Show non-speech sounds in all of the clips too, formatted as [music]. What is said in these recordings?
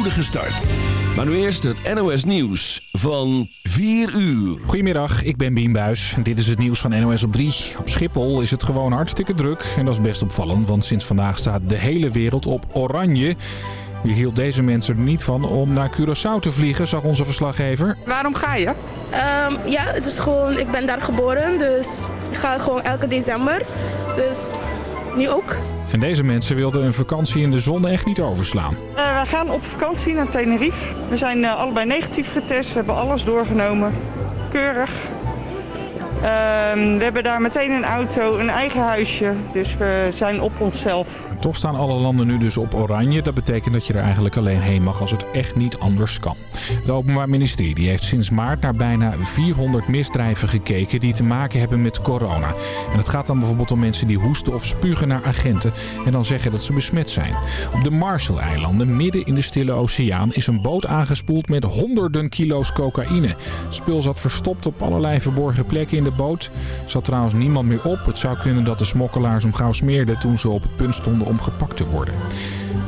spoedige start. Maar nu eerst het NOS Nieuws van 4 uur. Goedemiddag, ik ben Bien Buis. Dit is het nieuws van NOS op 3. Op Schiphol is het gewoon hartstikke druk. En dat is best opvallend, want sinds vandaag staat de hele wereld op oranje. Wie hield deze mensen er niet van om naar Curaçao te vliegen, zag onze verslaggever. Waarom ga je? Ehm, ja, het is gewoon, ik ben daar geboren, dus ik ga gewoon elke december. Dus nu ook. En deze mensen wilden een vakantie in de zon echt niet overslaan. Uh, we gaan op vakantie naar Tenerife. We zijn uh, allebei negatief getest. We hebben alles doorgenomen. Keurig. Uh, we hebben daar meteen een auto, een eigen huisje. Dus we zijn op onszelf. Toch staan alle landen nu dus op oranje. Dat betekent dat je er eigenlijk alleen heen mag als het echt niet anders kan. Het Openbaar Ministerie heeft sinds maart naar bijna 400 misdrijven gekeken die te maken hebben met corona. En het gaat dan bijvoorbeeld om mensen die hoesten of spugen naar agenten en dan zeggen dat ze besmet zijn. Op de Marshall-eilanden, midden in de Stille Oceaan, is een boot aangespoeld met honderden kilo's cocaïne. Het spul zat verstopt op allerlei verborgen plekken in de boot. Er zat trouwens niemand meer op. Het zou kunnen dat de smokkelaars hem gauw smeerden toen ze op het punt stonden om gepakt te worden.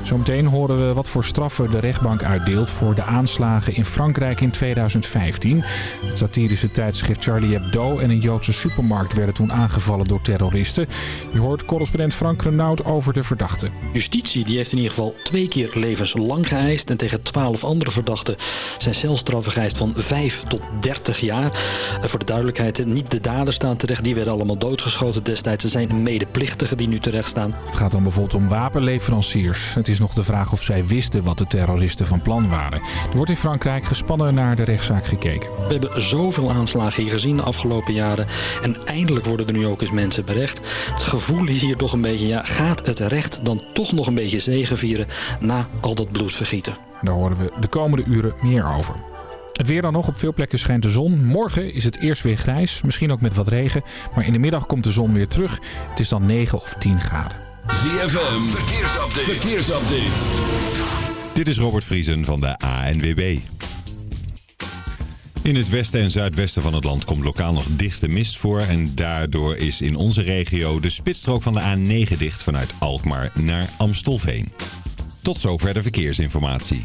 Zometeen horen we wat voor straffen de rechtbank uitdeelt voor de aanslagen in Frankrijk in 2015. Het satirische tijdschrift Charlie Hebdo en een Joodse supermarkt werden toen aangevallen door terroristen. Je hoort correspondent Frank Renaud over de verdachten. Justitie die heeft in ieder geval twee keer levenslang geëist en tegen twaalf andere verdachten zijn celstraffen geëist van 5 tot 30 jaar. voor de duidelijkheid, niet de daders staan terecht, die werden allemaal doodgeschoten destijds. Ze zijn medeplichtigen die nu terecht staan. Het gaat dan bijvoorbeeld om wapenleveranciers. Het is nog de vraag of zij wisten wat de terroristen van plan waren. Er wordt in Frankrijk gespannen naar de rechtszaak gekeken. We hebben zoveel aanslagen hier gezien de afgelopen jaren. En eindelijk worden er nu ook eens mensen berecht. Het gevoel is hier toch een beetje, ja, gaat het recht dan toch nog een beetje zegevieren na al dat bloedvergieten? Daar horen we de komende uren meer over. Het weer dan nog. Op veel plekken schijnt de zon. Morgen is het eerst weer grijs. Misschien ook met wat regen. Maar in de middag komt de zon weer terug. Het is dan 9 of 10 graden. ZFM, verkeersupdate. verkeersupdate. Dit is Robert Vriesen van de ANWB. In het westen en zuidwesten van het land komt lokaal nog dichte mist voor. En daardoor is in onze regio de spitsstrook van de A9 dicht vanuit Alkmaar naar Amstelveen. Tot zover de verkeersinformatie.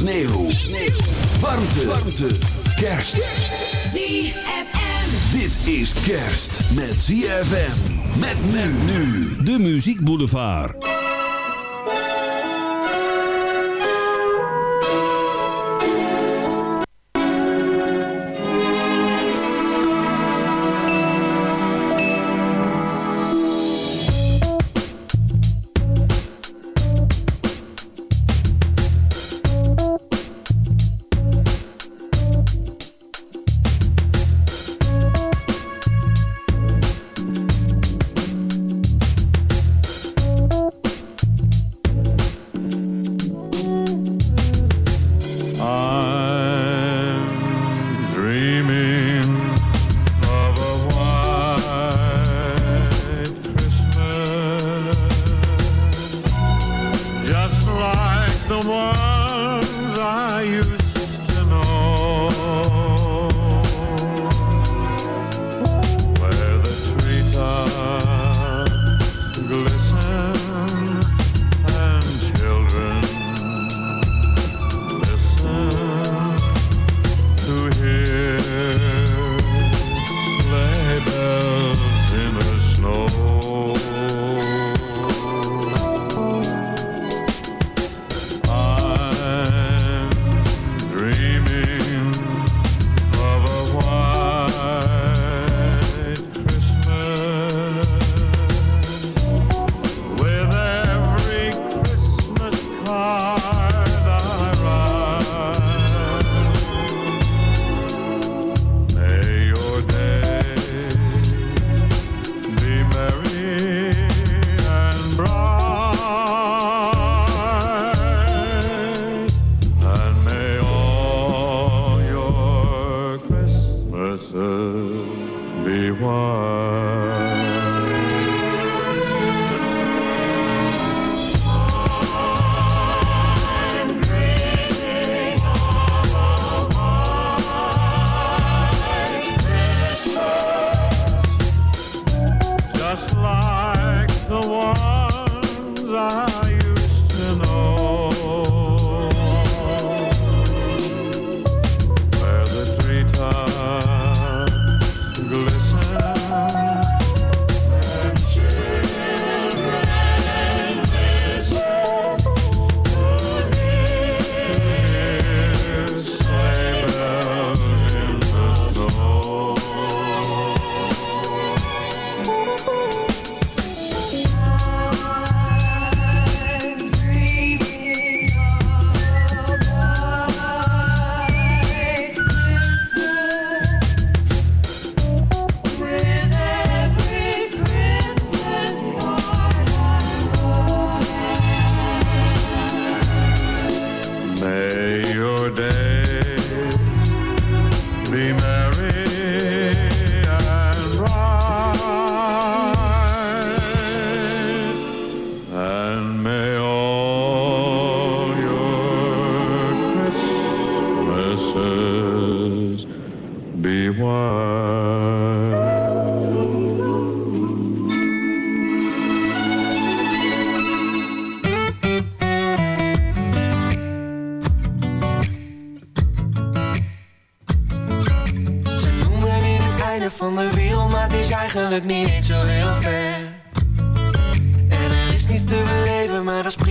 Sneeuw. Sneeuw. Warmte. Warmte. Kerst. ZFM. Dit is kerst met ZFM. Met men nu. De Muziek Boulevard.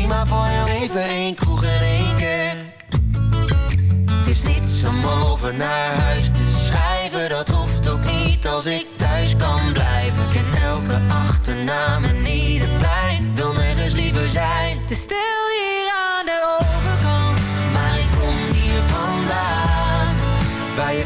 Maar voor heel even. één kroeg en één kerk. Het is niets om over naar huis te schrijven, dat hoeft ook niet als ik thuis kan blijven. Ik ken elke achternaam en ieder plein, wil nergens liever zijn. Is stil hier aan de overkant, maar ik kom hier vandaan. Waar je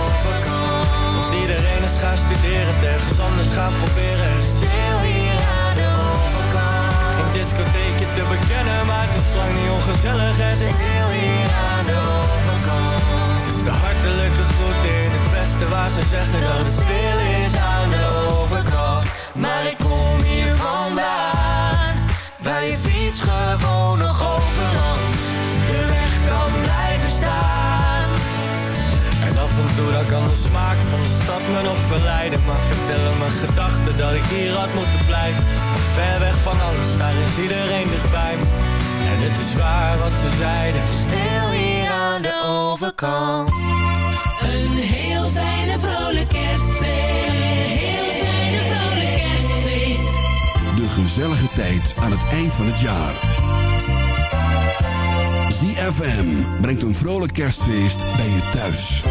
Anders gaan proberen. Stil hier aan de overkant, geen discotheekje te bekennen, maar het is lang niet ongezellig. Het is stil hier aan de overkant. is de hartelijke groet in het westen waar ze zeggen dat het stil is aan de overkant. Maar ik de smaak van de stad me nog verleiden Maar vertellen mijn gedachten dat ik hier had moeten blijven Ver weg van alles, daar is iedereen dichtbij me En het is waar wat ze zeiden Stil hier aan de overkant. Een heel fijne vrolijk kerstfeest. Een heel fijne vrolijk kerstfeest. De gezellige tijd aan het eind van het jaar. ZFM brengt een vrolijk kerstfeest bij je thuis.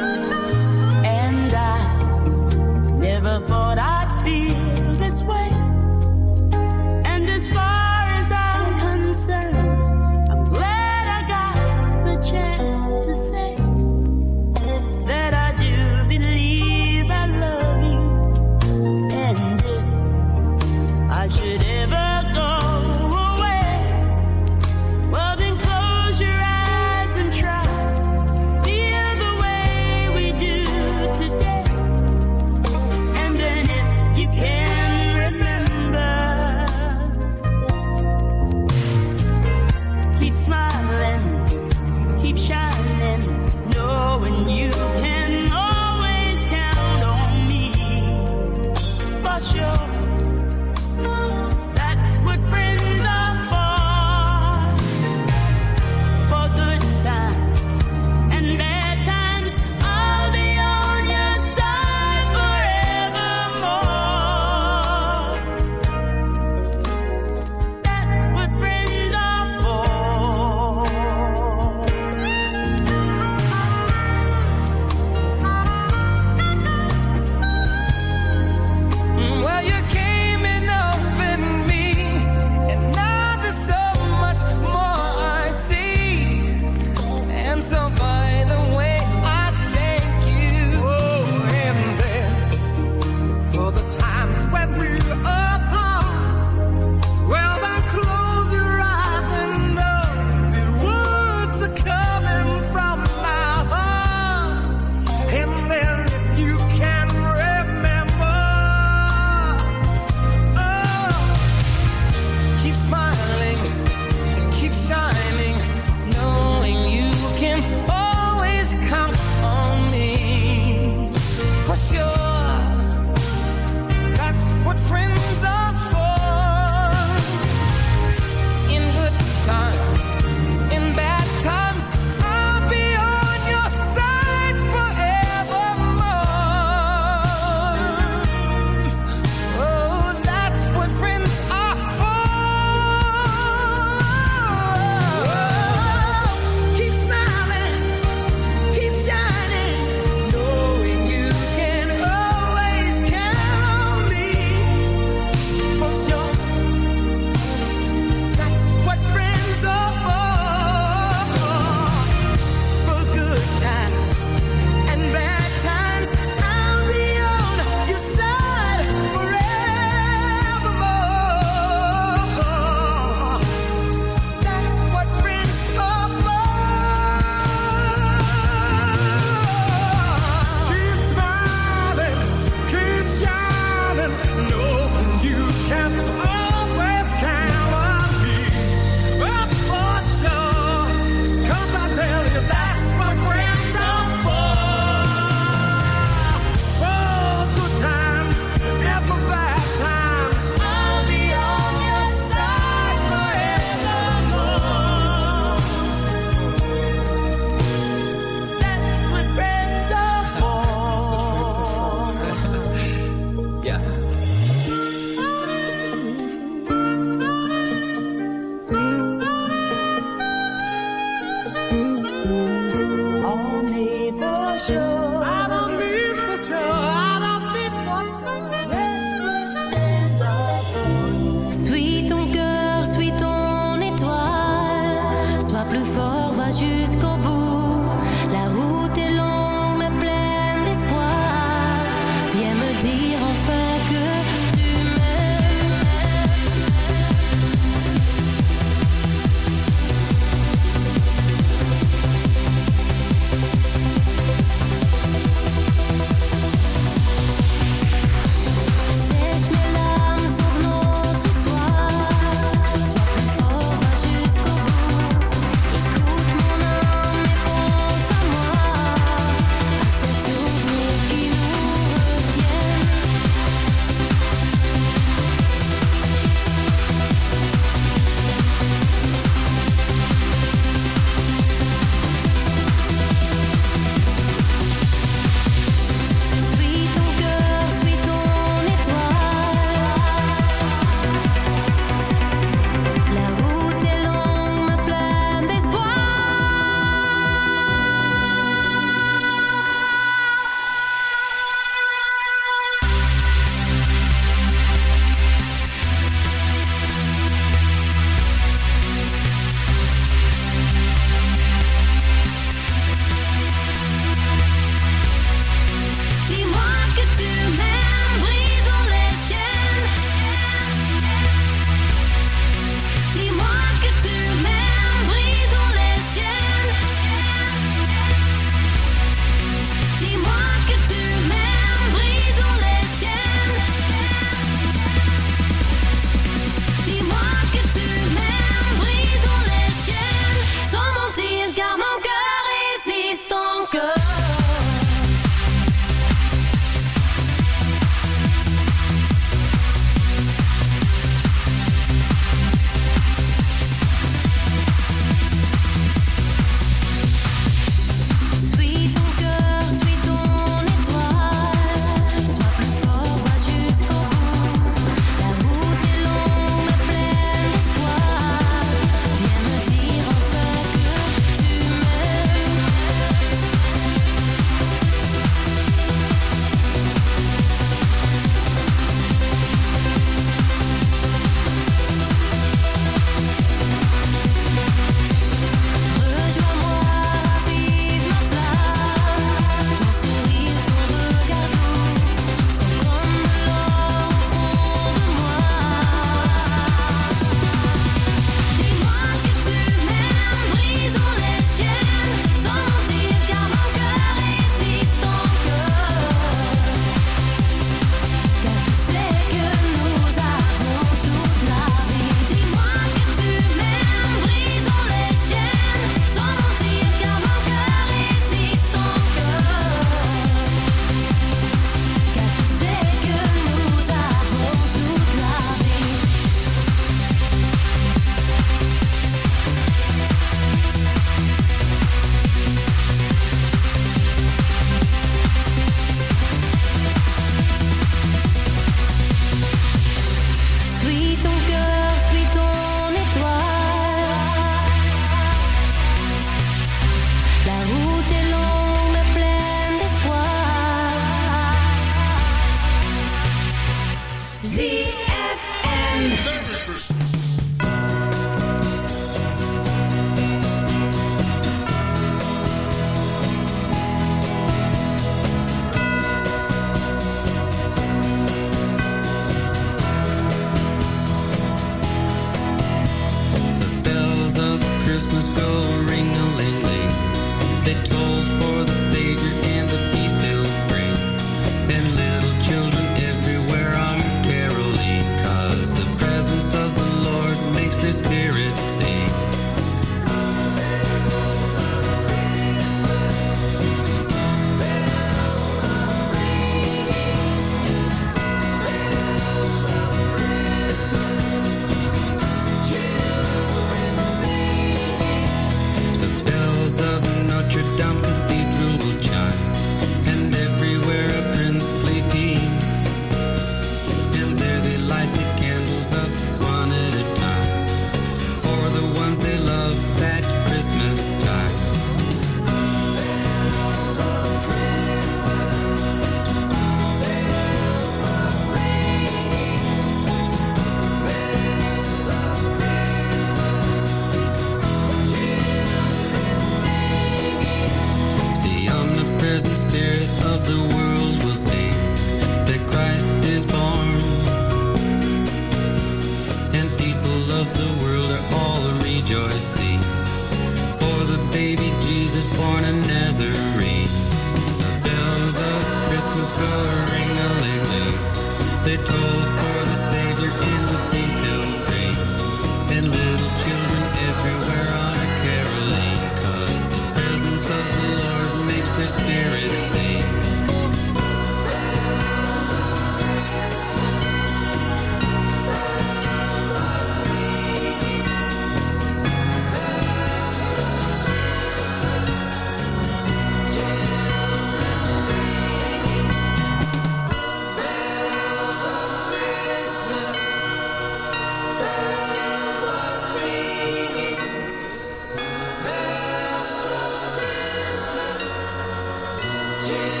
watching.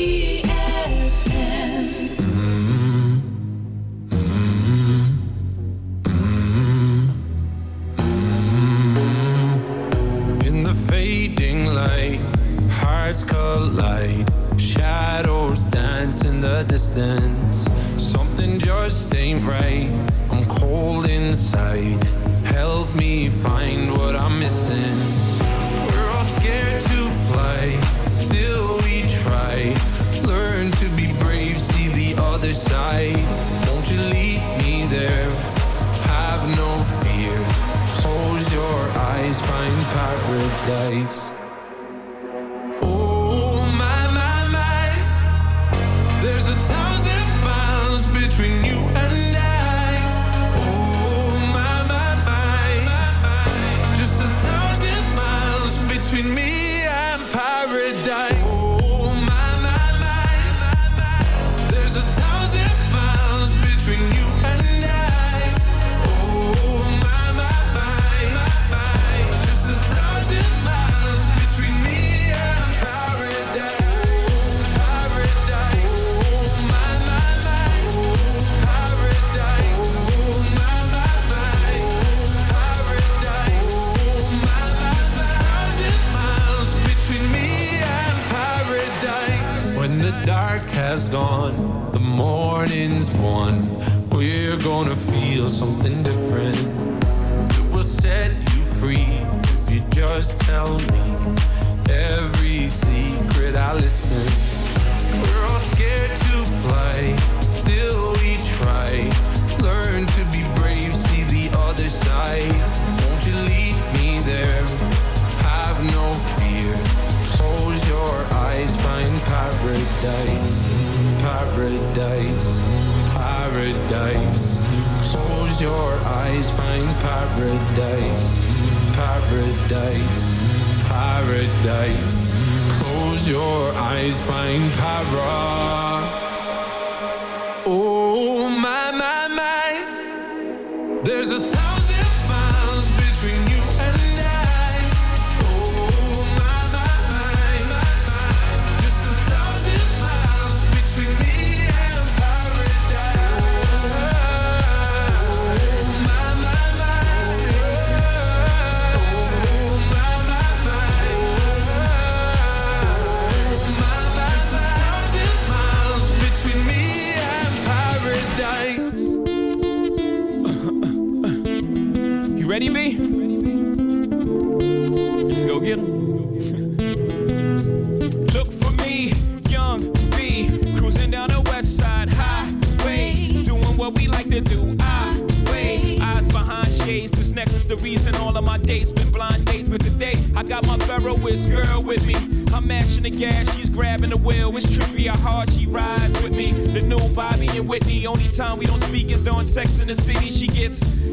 Let's go get get 'em. [laughs] Look for me, young B, cruising down the west side highway, doing what we like to do. I way eyes behind shades. This necklace, the reason all of my dates been blind dates. But today, I got my Ferroist girl with me. I'm mashing the gas, she's grabbing the wheel. It's trippy how hard she rides with me. The new Bobby and Whitney. Only time we don't speak is during sex in the city. She gets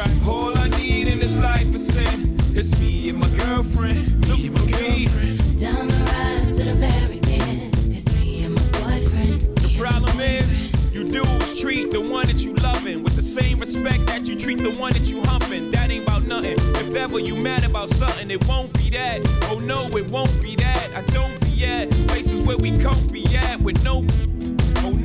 right. All I need in this life is sin. It's me and my girlfriend. Me and my girlfriend. Down the ride to the very end. It's me and my boyfriend. The problem is, you dudes treat the one that you loving with the same respect that you treat the one that you humping. That ain't about nothing. If ever you mad about something, it won't be that. Oh no, it won't be that. I don't be at places where we comfy at with no.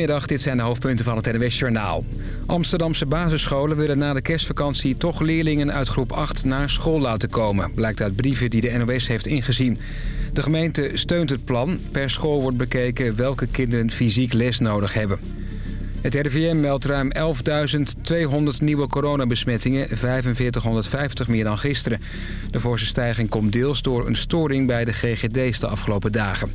Goedemiddag, dit zijn de hoofdpunten van het NOS-Journaal. Amsterdamse basisscholen willen na de kerstvakantie toch leerlingen uit groep 8 naar school laten komen. Blijkt uit brieven die de NOS heeft ingezien. De gemeente steunt het plan. Per school wordt bekeken welke kinderen fysiek les nodig hebben. Het RIVM meldt ruim 11.200 nieuwe coronabesmettingen, 4550 meer dan gisteren. De forse stijging komt deels door een storing bij de GGD's de afgelopen dagen.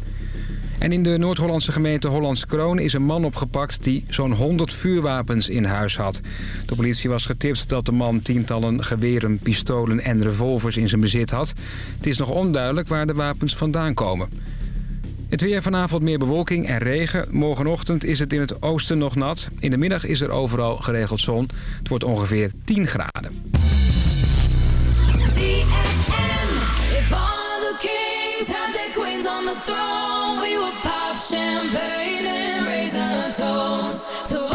En in de Noord-Hollandse gemeente Hollandse Kroon is een man opgepakt die zo'n 100 vuurwapens in huis had. De politie was getipt dat de man tientallen geweren, pistolen en revolvers in zijn bezit had. Het is nog onduidelijk waar de wapens vandaan komen. Het weer vanavond meer bewolking en regen. Morgenochtend is het in het oosten nog nat. In de middag is er overal geregeld zon. Het wordt ongeveer 10 graden. we would pop champagne and raise our toast to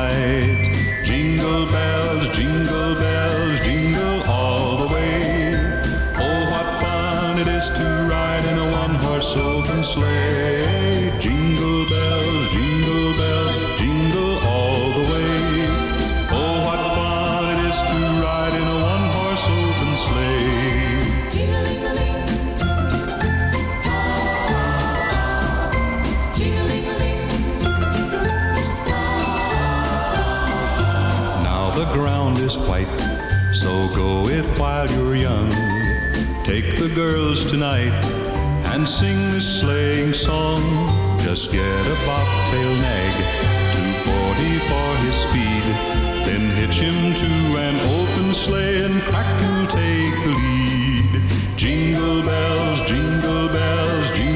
night. Jingle bells. the girls tonight and sing this sleighing song. Just get a bobtail nag, 240 for his speed. Then hitch him to an open sleigh and crack'll take the lead. Jingle bells, jingle bells, jingle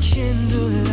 kindle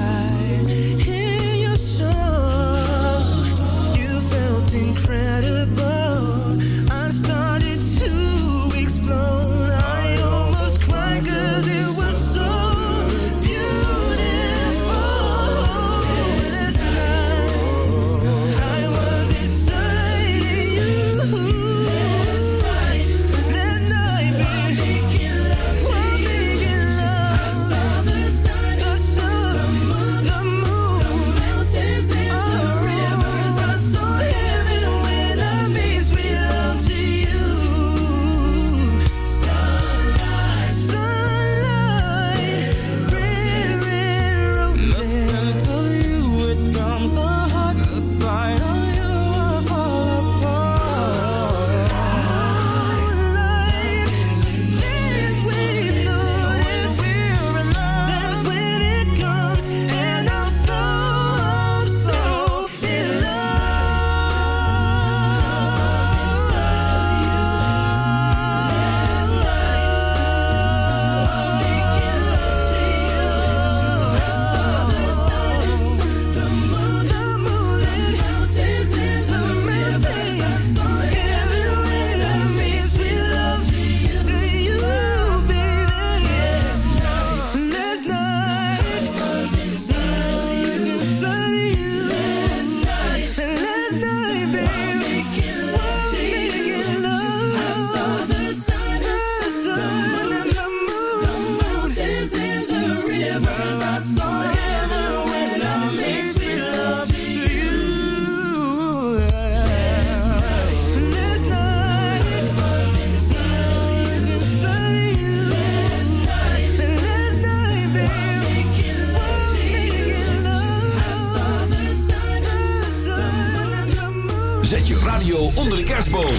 kerstboom.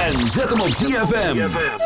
En zet hem op ZFM.